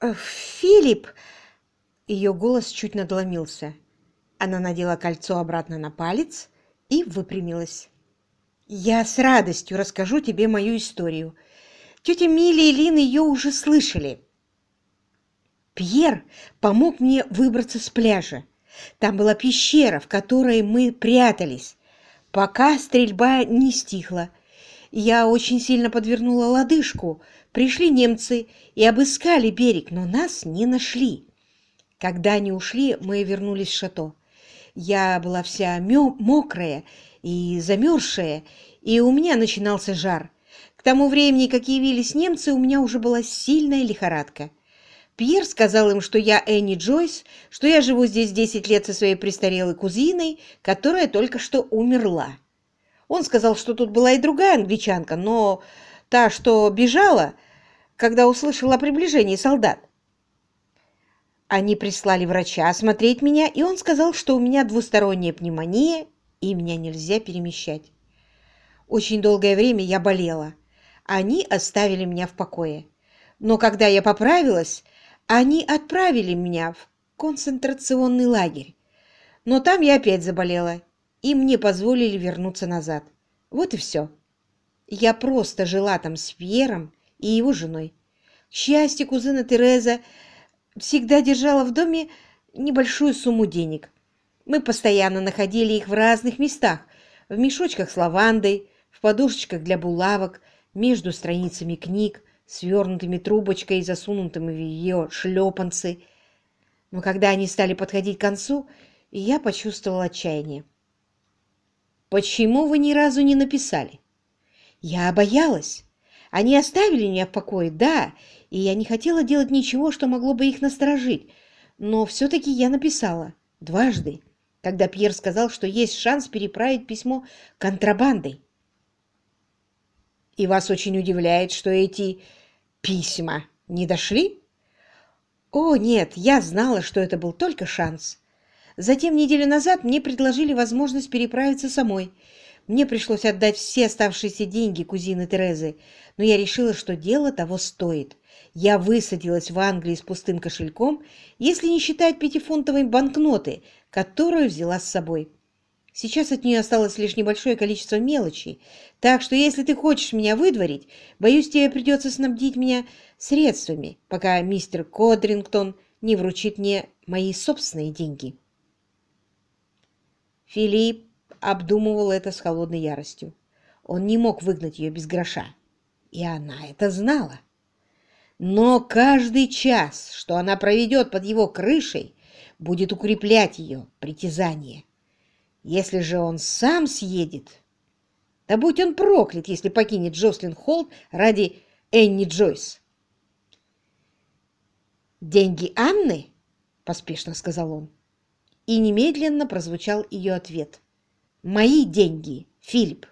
Э, «Филипп!» Ее голос чуть надломился. Она надела кольцо обратно на палец и выпрямилась. «Я с радостью расскажу тебе мою историю. Тетя Милли и Лин ее уже слышали. Пьер помог мне выбраться с пляжа. Там была пещера, в которой мы прятались, пока стрельба не стихла. Я очень сильно подвернула лодыжку. Пришли немцы и обыскали берег, но нас не нашли. Когда они ушли, мы вернулись в шато. Я была вся мокрая и замерзшая, и у меня начинался жар. К тому времени, как явились немцы, у меня уже была сильная лихорадка. Пьер сказал им, что я Энни Джойс, что я живу здесь 10 лет со своей престарелой кузиной, которая только что умерла. Он сказал, что тут была и другая англичанка, но та, что бежала, когда услышала о приближении солдат. Они прислали врача осмотреть меня, и он сказал, что у меня двусторонняя пневмония, и меня нельзя перемещать. Очень долгое время я болела. Они оставили меня в покое. Но когда я поправилась, они отправили меня в концентрационный лагерь, но там я опять заболела, и мне позволили вернуться назад. Вот и все. Я просто жила там с Пьером и его женой. К счастью, кузина Тереза всегда держала в доме небольшую сумму денег. Мы постоянно находили их в разных местах, в мешочках с лавандой, в подушечках для булавок, между страницами книг, свернутыми трубочкой и засунутыми в ее шлепанцы. Но когда они стали подходить к концу, я почувствовал отчаяние. «Почему вы ни разу не написали?» «Я боялась. Они оставили меня в покое, да, и я не хотела делать ничего, что могло бы их насторожить. Но все-таки я написала. Дважды, когда Пьер сказал, что есть шанс переправить письмо контрабандой. И вас очень удивляет, что эти письма не дошли? О, нет, я знала, что это был только шанс. Затем неделю назад мне предложили возможность переправиться самой. Мне пришлось отдать все оставшиеся деньги кузины Терезы, но я решила, что дело того стоит. Я высадилась в Англии с пустым кошельком, если не считать пятифунтовой банкноты, которую взяла с собой. Сейчас от нее осталось лишь небольшое количество мелочей, так что если ты хочешь меня выдворить, боюсь, тебе придется снабдить меня средствами, пока мистер Кодрингтон не вручит мне мои собственные деньги. Филипп обдумывал это с холодной яростью. Он не мог выгнать ее без гроша, и она это знала. Но каждый час, что она проведет под его крышей, будет укреплять ее притязание. Если же он сам съедет, да будь он проклят, если покинет Джослин Холт ради Энни Джойс. «Деньги Анны?» — поспешно сказал он. И немедленно прозвучал ее ответ. «Мои деньги, Филипп».